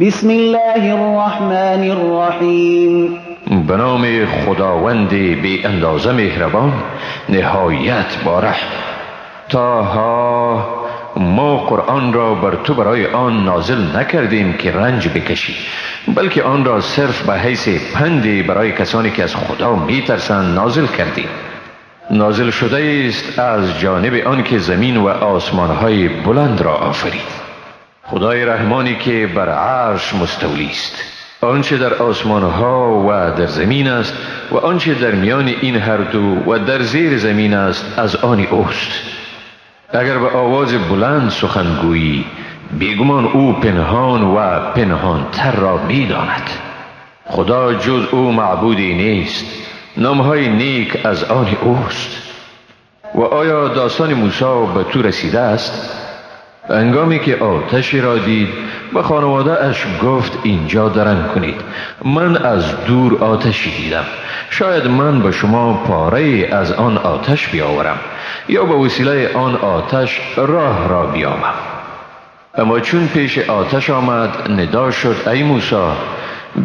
بسم الله الرحمن الرحیم به نام خداوند بی اندازه مهربان نهایت باره تا ما قرآن را بر تو برای آن نازل نکردیم که رنج بکشی بلکه آن را صرف به حیث پندی برای کسانی که از خدا میترسند نازل کردیم نازل شده است از جانب آن که زمین و آسمان های بلند را آفرید. خدای رحمانی که بر عرش مستولی است. آنچه در آسمان ها و در زمین است و آنچه در میان این هر دو و در زیر زمین است از آنی اوست. اگر به آواز بلند سخنگویی بیگمان او پنهان و پنهان تر را می‌داند. خدا جز او معبودی نیست نامهای نیک از آن اوست. و آیا داستان موسی به تو رسیده است؟ انگامی که آتشی را دید به خانواده اش گفت اینجا درنگ کنید. من از دور آتشی دیدم. شاید من به شما پاره از آن آتش بیاورم یا به وسیله آن آتش راه را بیابم اما چون پیش آتش آمد ندا شد ای موسی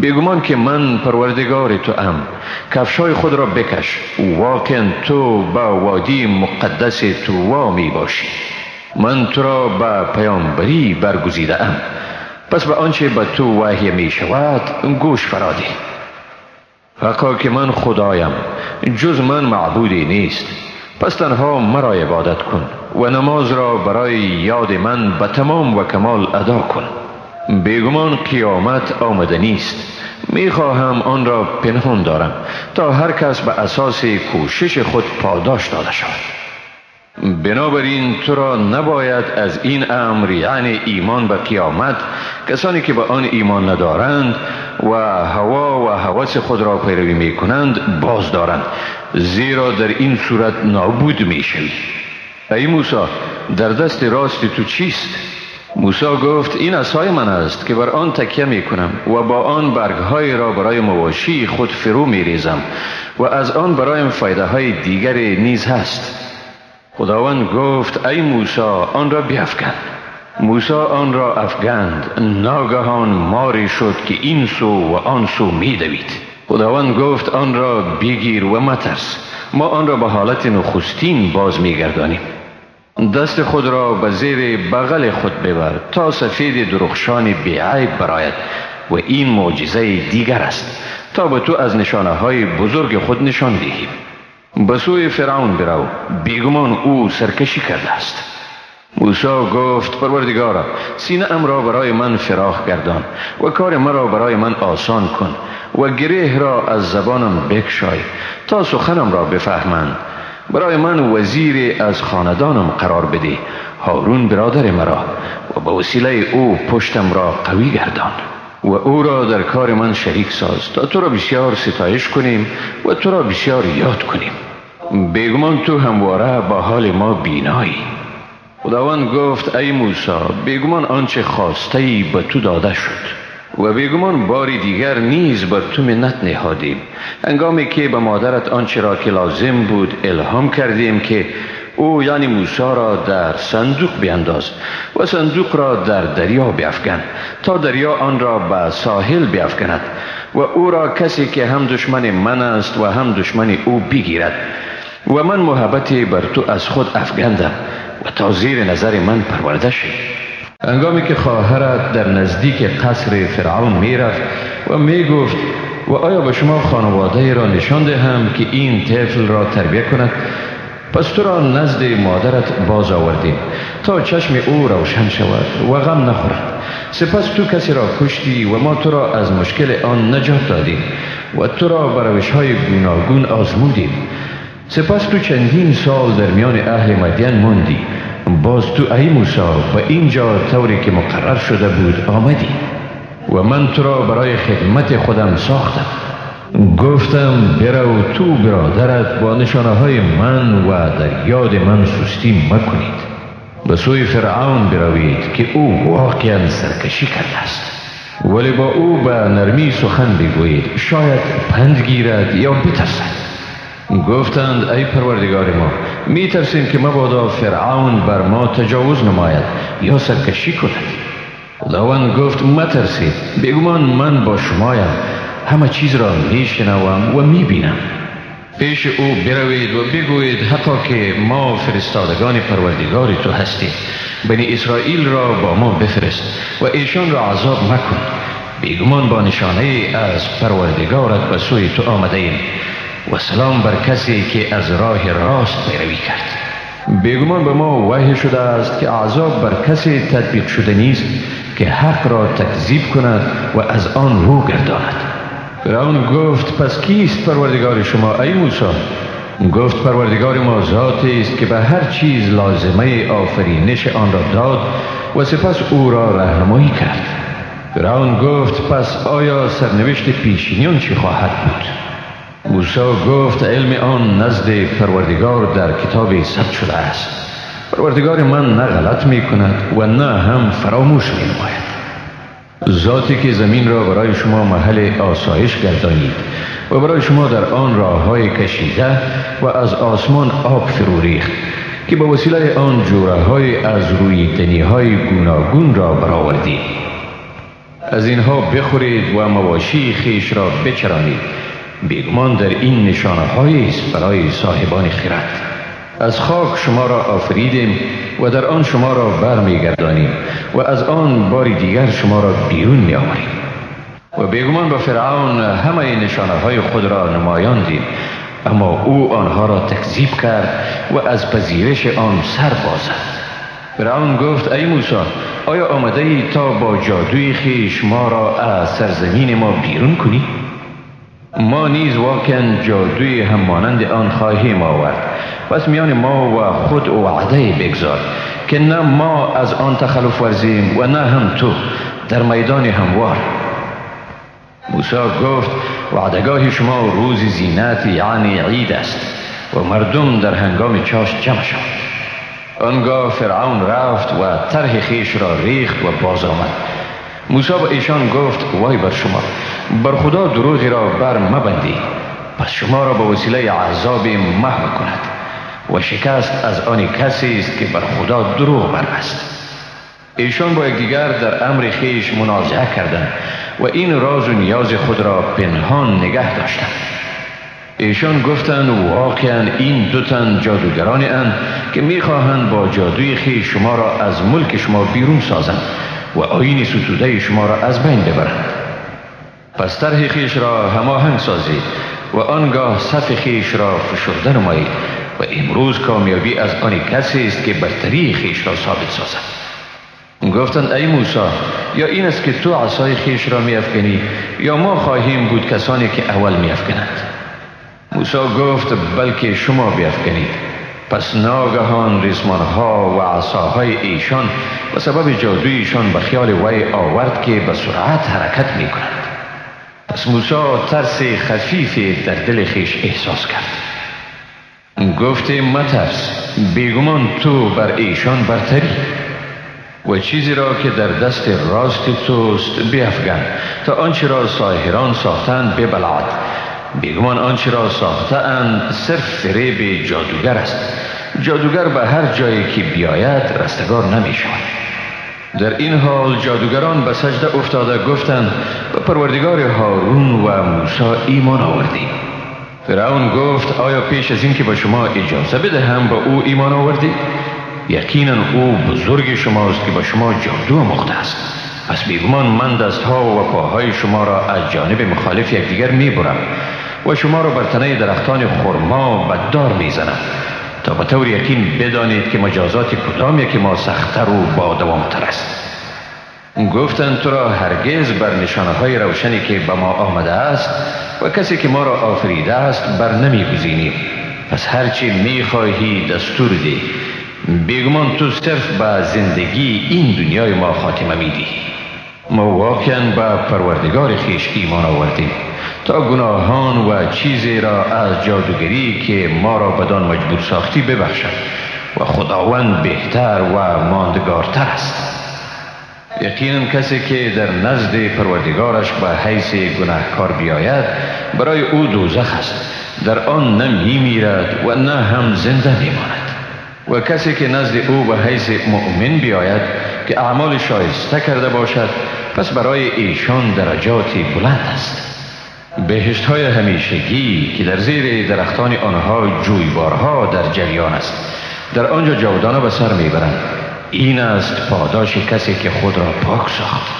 بگمان که من پروردگار تو ام. کفشای خود را بکش. واقعا تو با وادی مقدس تو می باشی. من تو را به پیامبری برگزیده ام پس به آنچه به تو وحی می شود گوش فرادی. حقا که من خدایم جز من معبودی نیست. پس تنها مرا عبادت کن و نماز را برای یاد من به تمام و کمال ادا کن. بیگمان قیامت آمده نیست. می‌خواهم آن را پنهان دارم تا هر کس به اساس کوشش خود پاداش داده شود. بنابراین تو را نباید از این امر یعنی ایمان به قیامت کسانی که به آن ایمان ندارند و هوا و حواس خود را پیروی می کنند باز دارند. زیرا در این صورت نابود می شوی ای موسی در دست راست تو چیست؟ موسی گفت این اصای من است که بر آن تکیه می کنم و با آن برگهای را برای مواشی خود فرو می ریزم و از آن برایم فایده های دیگری نیز هست. خداوند گفت ای موسی آن را بیافکن موسی آن را افگند ناگهان ماری شد که این سو و آن سو میدوید. خداوند گفت آن را بگیر و مترس. ما آن را به حالت نخستین باز میگردانیم. دست خود را به زیر بغل خود ببر تا سفید درخشان بیعیب براید و این معجزه دیگر است. تا به تو از نشانه های بزرگ خود نشان دهیم. به سوی فرعون برو. بیگمان او سرکشی کرده است. موسی گفت پروردگارا سینه ام را برای من فراخ گردان و کار مرا برای من آسان کن و گره را از زبانم بکشای تا سخنم را بفهمند. برای من وزیر از خاندانم قرار بده هارون برادر مرا و به وسیله او پشتم را قوی گردان. و او را در کار من شریک ساز تا تو را بسیار ستایش کنیم و تو را بسیار یاد کنیم. بیگمان تو همواره با حال ما بینایی. خداوند گفت ای موسی بیگمان آنچه خواسته ای به تو داده شد و بیگمان باری دیگر نیز بر تو منت نهادیم. انگامی که به مادرت آنچه را که لازم بود الهام کردیم که او یعنی موسی را در صندوق بینداز و صندوق را در دریا بیافکن تا دریا آن را به ساحل بیافکند و او را کسی که هم دشمن من است و هم دشمن او بگیرد و من محبتی بر تو از خود افگندم و تا زیر نظر من پرورده شد انگامی که خواهرت در نزدیک قصر فرعون می‌رفت و می‌گفت و آیا به شما خانواده را نشان دهم که این طفل را تربیه کند؟ پس تو را نزد مادرت باز آوردیم تا چشم او روشن شود و غم نخورد سپس تو کسی را کشتی و ما تو را از مشکل آن نجات دادیم و تو را به روش های گوناگون آزمودیم. سپس تو چندین سال در میان اهل مدین موندی باز تو ای موسا به اینجا طوری که مقرر شده بود آمدی. و من تو را برای خدمت خودم ساختم. گفتم برو تو برادرت با نشانه های من و در یاد من سستی مکنید. به سوی فرعون بروید که او واقعا سرکشی کرده است. ولی با او به نرمی سخن بگویید. شاید پند گیرد یا بترسد. گفتند ای پروردگار ما می ترسیم که مبادا فرعون بر ما تجاوز نماید یا سرکشی کند. خداوند گفت مترسید. بگمان من با شمایم. همه چیز را میشنوم و می‌بینم. پیش او بروید و بگویید حتی که ما فرستادگان پروردگار تو هستیم. بنی اسرائیل را با ما بفرست و ایشان را عذاب مکن. بیگمان با نشانه از پروردگارت به سوی تو آمده ایم و سلام بر کسی که از راه راست پیروی کرد. بیگمان به ما وحی شده است که عذاب بر کسی تطبیق شده نیست که حق را تکذیب کند و از آن رو گرداند. فرعون گفت پس کیست پروردگار شما ای موسی گفت پروردگار ما ذاتی است که به هر چیز لازمه آفرینش آن را داد و سپس او را رهنمایی کرد فرعون گفت پس آیا سرنوشت پیشینیان چی خواهد بود موسی گفت علم آن نزد پروردگار در کتاب ثبت شده است پروردگار من نه غلط می کند و نه هم فراموش می نماید ذاتی که زمین را برای شما محل آسایش گردانید و برای شما در آن راه های کشیده و از آسمان آب فرو ریخت که به وسیله آن جوره های از روی دنی های گوناگون را برآوردید. از اینها بخورید و مواشی خیش را بچرانید. بیگمان در این نشانه است برای صاحبان خیرت از خاک شما را آفریدیم و در آن شما را برمیگردانیم و از آن بار دیگر شما را بیرون می آوریم و بیگمان با فرعون همه نشانه های خود را نمایان دید اما او آنها را تکذیب کرد و از پذیرش آن سر بازد. فرعون گفت ای موسی آیا آمده ای تا با جادوی خیش ما را از سرزمین ما بیرون کنی؟ ما نیز واکن جادوی هم مانند آن خواهیم آورد. پس میان ما و خود وعده بگذار که نه ما از آن تخلف ورزیم و نه هم تو در میدان هموار. موسی گفت وعدگاه شما روز زینت یعنی عید است و مردم در هنگام چاش جمع شد آنگاه فرعون رفت و طرح خیش را ریخت و باز آمد. موسی به ایشان گفت وای بر شما بر خدا دروغی را بر مبندی پس شما را به وسیله عذاب محو کند. و شکست از آن کسی است که بر خدا دروغ بربست ایشان با یکدیگر در امر خیش منازعه کردند و این راز و نیاز خود را پنهان نگه داشتند. ایشان گفتند واقعا این دو تن جادوگرانی اند که می‌خواهند با جادوی خیش شما را از ملک شما بیرون سازند و آین ستوده شما را از بین ببرند. پس طرح خیش را هماهنگ سازید و آنگاه صف خیش را فشرده نمایید و امروز کامیابی از آن کسی است که برتری خیش را ثابت سازد. گفتند ای موسی یا این است که تو عصای خیش را می افکنی یا ما خواهیم بود کسانی که اول می افکنند موسی گفت بلکه شما بیافکنید. پس ناگهان ها و عصاهای ایشان و سبب جادویشان به خیال وی آورد که به سرعت حرکت می کند پس موسی ترس خفیفی در دل خیش احساس کرد. گفت مترس بیگمان تو بر ایشان برتری و چیزی را که در دست راست توست بیفگن تا آنچه را ساهران ساختند ببلعد بیگمان آنچه را ساختند صرف فریب جادوگر است. جادوگر به هر جایی که بیاید رستگار نمی شود در این حال جادوگران به سجده افتاده گفتند به پروردگار هارون و موسی ایمان آوردیم. فرعون گفت آیا پیش از این که به شما اجازه بدهم به او ایمان آوردید یقینا او بزرگ شماست که با شما جادو مخته است. پس بیگمان من دستها و پاهای شما را از جانب مخالف یکدیگر می‌برم و شما را بر تنه درختان خرما بددار می‌زنم. تا به طور یقین بدانید که مجازات کدام یکی ما سختتر و با دوامتر است. گفتند تو را هرگز بر نشانه های روشنی که به ما آمده است و کسی که ما را آفریده است بر نمی گزینیم پس هرچی می خواهی دستور دی بیگمان تو صرف به زندگی این دنیای ما خاتمه میدی ما واقعا به پروردگار خیش ایمان آوردیم. تا گناهان و چیزی را از جادوگری که ما را بدان مجبور ساختی ببخشد. و خداوند بهتر و ماندگارتر است. یقینا کسی که در نزد پروردگارش به حیث گناهکار بیاید برای او دوزخ است. در آن نه می میرد و نه هم زنده میماند. و کسی که نزد او به حیث مؤمن بیاید که اعمال شایسته کرده باشد پس برای ایشان درجاتی بلند است. بهشت های همیشگی که در زیر درختان آنها جویبارها در جریان است در آنجا جاودانه به سر می‌برند. این است پاداش کسی که خود را پاک ساخت.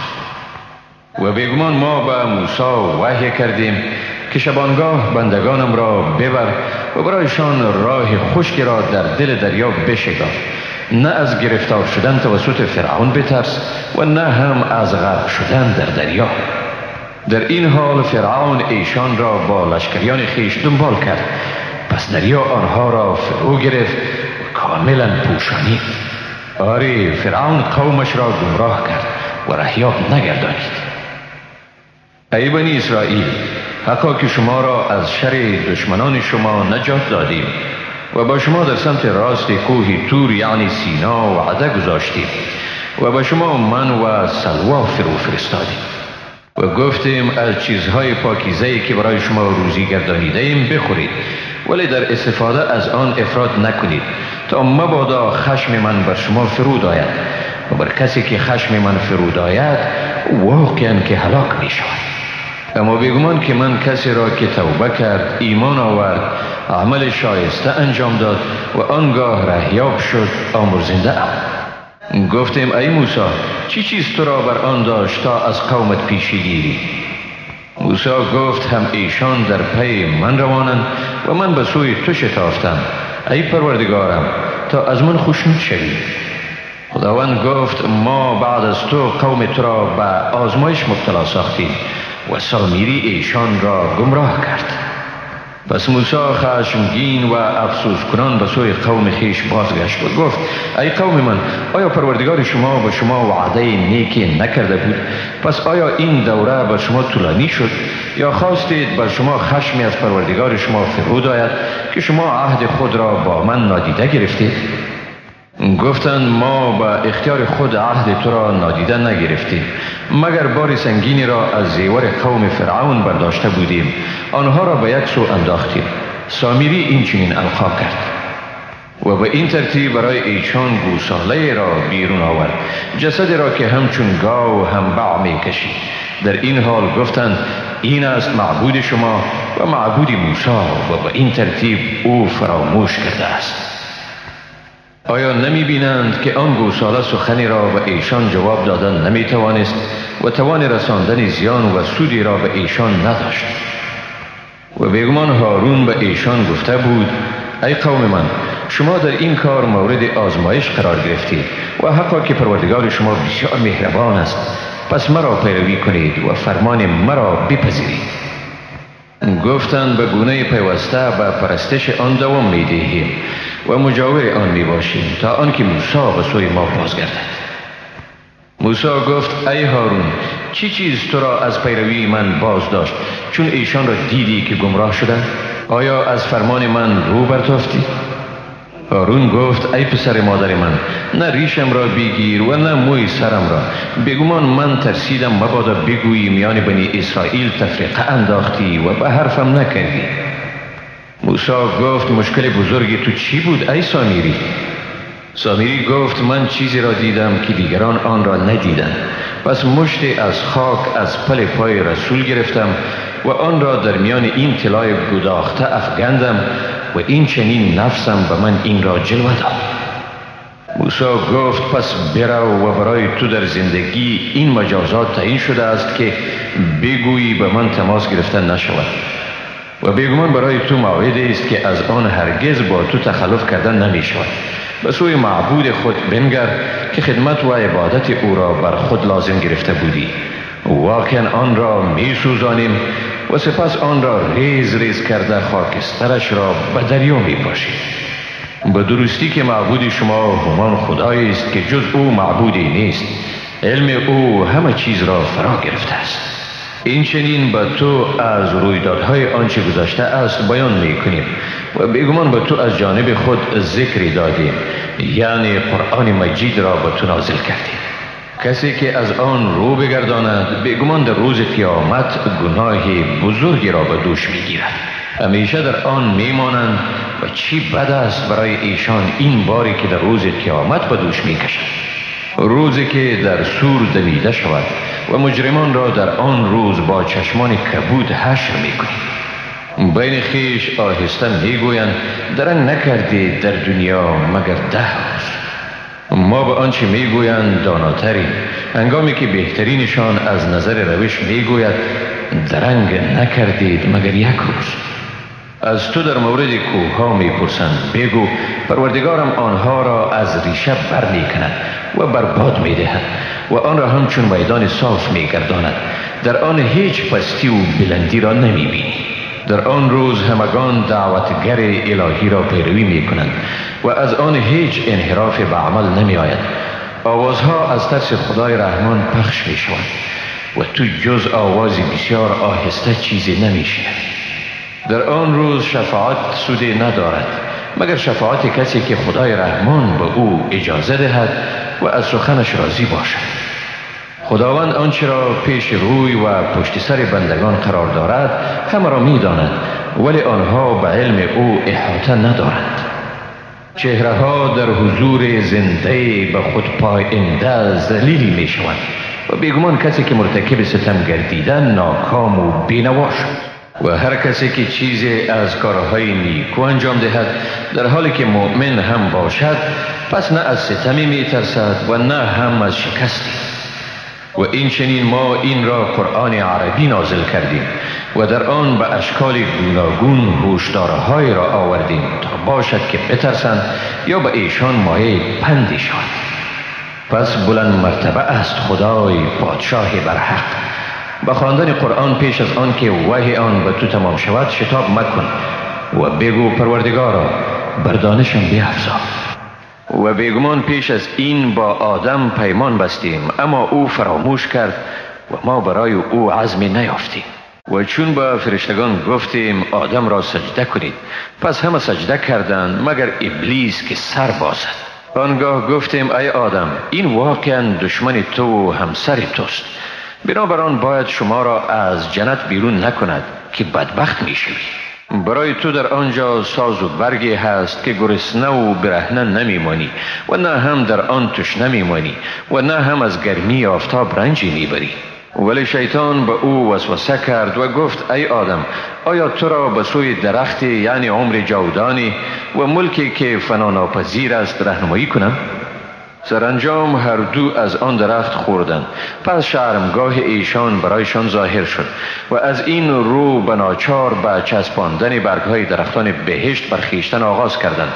و بیگمان ما به موسی وحی کردیم که شبانگاه بندگانم را ببر و برایشان راه خشکی را در دل دریا بشگاه. نه از گرفتار شدن توسط فرعون بترس و نه هم از غرق شدن در دریا. در این حال فرعون ایشان را با لشکریان خیش دنبال کرد. پس دریا آنها را فرو گرفت و کاملا پوشانید. آری فرعون قومش را گمراه کرد و رهیاب نگردانید. ای بنی اسرائیل حقا که شما را از شر دشمنان شما نجات دادیم و با شما در سمت راست کوه تور یعنی سینا و عده گذاشتیم و با شما من و سلوا فرو فرستادیم و گفتیم از چیزهای پاکیزه که برای شما روزی گردانیده ایم بخورید ولی در استفاده از آن افراد نکنید. مبادا خشم من بر شما فرود آید. و بر کسی که خشم من فرود آید واقعا که هلاک می شود اما بیگمان که من کسی را که توبه کرد ایمان آورد عمل شایسته انجام داد و آنگاه رهیاب شد آمرزنده ام. گفتیم ای موسی چی چیز تو را بر آن داشت تا از قومت پیشی گیری موسی گفت هم ایشان در پی من روانند و من به سوی تو شتافتم. ای پروردگارم تا از من خوشنود شوی. خداوند گفت ما بعد از تو قوم تو را به آزمایش مبتلا ساختیم و سامیری ایشان را گمراه کرد. پس موسی خشمگین و افسوس کنان به سوی قوم خیش بازگشت و گفت ای قوم من آیا پروردگار شما به شما وعده نیکی نکرده بود؟ پس آیا این دوره بر شما طولانی شد؟ یا خواستید بر شما خشمی از پروردگار شما فرود آید که شما عهد خود را با من نادیده گرفتید؟ گفتند ما به اختیار خود عهد تو را نادیده نگرفتیم. مگر بار سنگینی را از زیور قوم فرعون برداشته بودیم؟ آنها را به یک سو انداختیم. سامیری این چنین القا کرد. و به این ترتیب برای ایشان گوساله را بیرون آورد. جسد را که همچون گاو هم باع می کشید. در این حال گفتند این است معبود شما و معبود موسی و به این ترتیب او فراموش کرده است. آیا نمی بینند که آن گوساله سخنی را به ایشان جواب دادن نمی توانست و توان رساندن زیان و سودی را به ایشان نداشت. و بیگمان هارون به ایشان گفته بود ای قوم من شما در این کار مورد آزمایش قرار گرفتید و حقا که پروردگار شما بسیار مهربان است. پس مرا پیروی کنید و فرمان مرا بپذیرید. گفتند به گونه پیوسته به پرستش آن دوام می دهیم و مجاور آن می باشیم تا آنکه موسی به سوی ما بازگردد. موسی گفت ای هارون چی چیز تو را از پیروی من باز داشت؟ چون ایشان را دیدی که گمراه شدند آیا از فرمان من رو برتافتی؟ هارون گفت ای پسر مادر من نه ریشم را بگیر و نه موی سرم را. بگمان من ترسیدم مبادا بگویی میان بنی اسرائیل تفریقه انداختی و به حرفم نکردی. موسی گفت مشکل بزرگی تو چی بود ای سامیری؟ سامیری گفت من چیزی را دیدم که دیگران آن را ندیدند. پس مشتی از خاک از پل پای رسول گرفتم و آن را در میان این طلای گداخته افگندم و این چنین نفسم به من این را جلوه داد. موسی گفت پس برو و برای تو در زندگی این مجازات تعیین شده است که بگویی به من تماس گرفتن نشود. و بیگمان برای تو موعد است که از آن هرگز با تو تخلف کردن نمی شود به سوی معبود خود بنگر که خدمت و عبادت او را بر خود لازم گرفته بودی. واقعا آن را می سوزانیم و سپس آن را ریز ریز کرده خاکسترش را به دریا می پاشیم به درستی که معبود شما همان خدایی است که جز او معبودی نیست علم او همه چیز را فرا گرفته است. این چنین به تو از رویدادهای آنچه گذشته است بیان می کنیم و بیگمان به تو از جانب خود ذکری دادیم. یعنی قرآن مجید را به تو نازل کردیم. کسی که از آن رو بگرداند بیگمان در روز قیامت گناه بزرگی را به دوش می گیرد همیشه در آن میمانند و چی بد است برای ایشان این باری که در روز قیامت به دوش می‌کشند روزی که در سور دمیده شود. و مجرمان را در آن روز با چشمان کبود حشر می‌کنیم. بین خیش آهسته می‌گویند درنگ نکردید در دنیا مگر ده روز؟ ما به آنچه می‌گویند داناتری انگامی که بهترینشان از نظر روش می‌گوید درنگ نکردید مگر یک روز؟ از تو در مورد کوه ها می پرسند بگو پروردگارم آنها را از ریشه بر می کند و برباد می دهد و آن را همچون میدان صاف می گرداند در آن هیچ پستی و بلندی را نمی بینی در آن روز همگان دعوتگر الهی را پیروی می کنند و از آن هیچ انحراف به عمل نمی آید آوازها از ترس خدای رحمان پخش می شوند و تو جز آوازی بسیار آهسته چیزی نمی شنوی در آن روز شفاعت سودی ندارد مگر شفاعت کسی که خدای رحمان به او اجازه دهد و از سخنش راضی باشد. خداوند آنچه را پیش روی و پشت سر بندگان قرار دارد همه را می داند ولی آنها به علم او احاطه ندارند. چهره ها در حضور زنده به خود پاینده زلیل می شوند و بیگمان کسی که مرتکب ستم گردیدن ناکام و بینوا شد. و هر کسی که چیزی از کارهای نیکو انجام دهد در حالی که مؤمن هم باشد پس نه از ستمی می ترسد و نه هم از شکستی. و این چنین ما این را قرآن عربی نازل کردیم و در آن به اشکال گوناگون هوشدارهای را آوردیم تا باشد که بترسند یا به ایشان مایه پندی شد پس بلند مرتبه است خدای پادشاه برحق به خواندن قرآن پیش از آن که وحی آن به تو تمام شود شتاب مکن و بگو پروردگارا بر دانشم بیافزا و بیگمان پیش از این با آدم پیمان بستیم اما او فراموش کرد و ما برای او عزمی نیافتیم. و چون با فرشتگان گفتیم آدم را سجده کنید پس همه سجده کردند مگر ابلیس که سر بازد. آنگاه گفتیم ای آدم این واقعا دشمن تو و همسر توست. بنابران باید شما را از جنت بیرون نکند که بدبخت می شوی. برای تو در آنجا ساز و برگی هست که گرسنه و برهنه نمیمانی و نه هم در آن توش نمیمانی و نه هم از گرمی آفتاب رنجی می‌بری ولی شیطان به او وسوسه کرد و گفت ای آدم آیا تو را به سوی درختی یعنی عمر جاودانی و ملکی که فناناپذیر است رهنمایی کنم سرانجام هر دو از آن درخت خوردند. پس شرمگاه ایشان برایشان ظاهر شد و از این رو بناچار به چسباندن برگهای درختان بهشت برخیشتن آغاز کردند.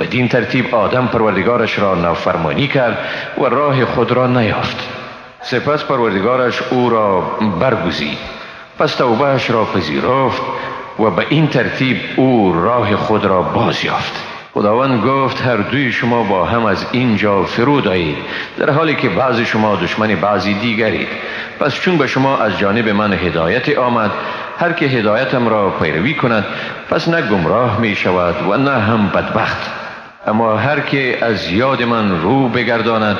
بدین ترتیب آدم پروردگارش را نافرمانی کرد و راه خود را نیافت. سپس پروردگارش او را برگزید. پس توبهش را پذیرفت و به این ترتیب او راه خود را باز یافت خداوند گفت هر دوی شما با هم از اینجا فرود آیید. در حالی که بعضی شما دشمن بعضی دیگرید. پس چون به شما از جانب من هدایت آمد هر که هدایتم را پیروی کند پس نه گمراه می شود و نه هم بدبخت. اما هر که از یاد من رو بگرداند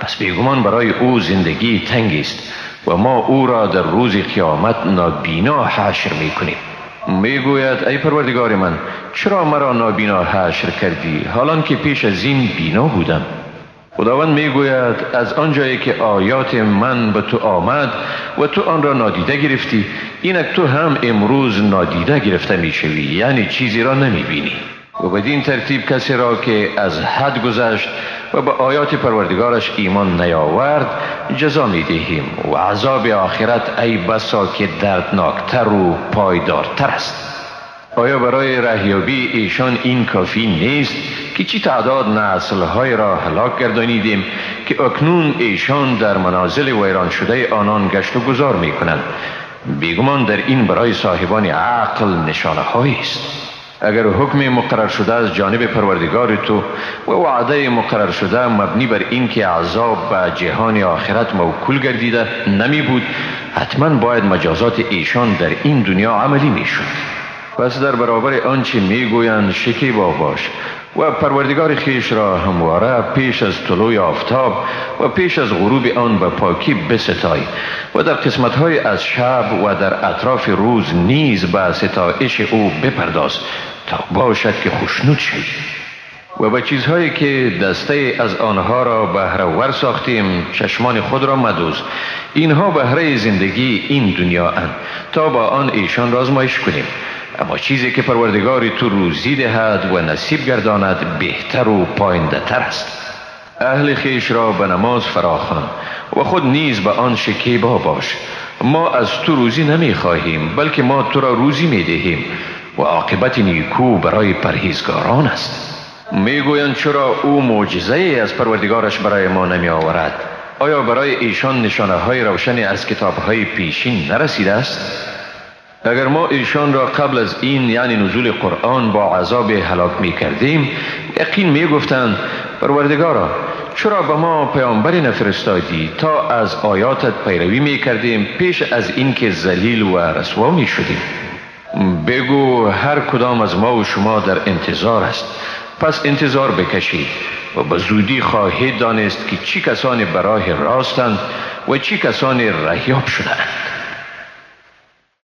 پس بیگمان برای او زندگی تنگی است و ما او را در روز قیامت نابینا حشر می کنیم. می‌گوید ای پروردگار من چرا مرا نابینا حشر کردی؟ حالان که پیش از این بینا بودم. خداوند می‌گوید از آنجایی که آیات من به تو آمد و تو آن را نادیده گرفتی اینک تو هم امروز نادیده گرفته می‌شوی یعنی چیزی را نمی‌بینی. و بدین ترتیب کسی را که از حد گذشت و به آیات پروردگارش ایمان نیاورد جزا می دهیم و عذاب آخرت ای بسا که دردناکتر و پایدارتر است. آیا برای رهیابی ایشان این کافی نیست که چی تعداد نسلهای را هلاک گردانیدیم که اکنون ایشان در منازل ویران شده آنان گشت و گذار می کنند بیگمان در این برای صاحبان عقل نشانه است. اگر حکم مقرر شده از جانب پروردگار تو و وعده مقرر شده مبنی بر اینکه عذاب به جهان آخرت موکول گردیده نمی بود حتما باید مجازات ایشان در این دنیا عملی می شد پس در برابر آنچه می گویند شکیبا باش و پروردگار خیش را همواره پیش از طلوع آفتاب و پیش از غروب آن به پاکی بستای و در قسمت های از شب و در اطراف روز نیز به ستایش او بپرداز تا باشد که خوشنود شوی. و به چیزهایی که دسته از آنها را بهره ساختیم چشمان خود را مدوز. اینها بهره زندگی این دنیا اند. تا با آن ایشان را آزمایش کنیم. اما چیزی که پروردگاری تو روزی دهد و نصیب گرداند بهتر و پاینده تر است. اهل خیش را به نماز فراخوان و خود نیز به آن شکیبا باش. ما از تو روزی نمی خواهیم بلکه ما تو را روزی می دهیم و عاقبت نیکو برای پرهیزگاران است. می‌گویند چرا او معجزه ای از پروردگارش برای ما نمی آورد آیا برای ایشان نشانه های روشنی از کتاب های پیشین نرسیده است؟ اگر ما ایشان را قبل از این یعنی نزول قرآن با عذاب هلاک می کردیم یقین می گفتند پروردگارا چرا به ما پیامبری نفرستادی تا از آیاتت پیروی می کردیم پیش از اینکه ذلیل و رسوا می شدیم؟ بگو هر کدام از ما و شما در انتظار است. پس انتظار بکشید و به زودی خواهید دانست که چی کسانی برای راستند و چی کسانی رهیاب شدند.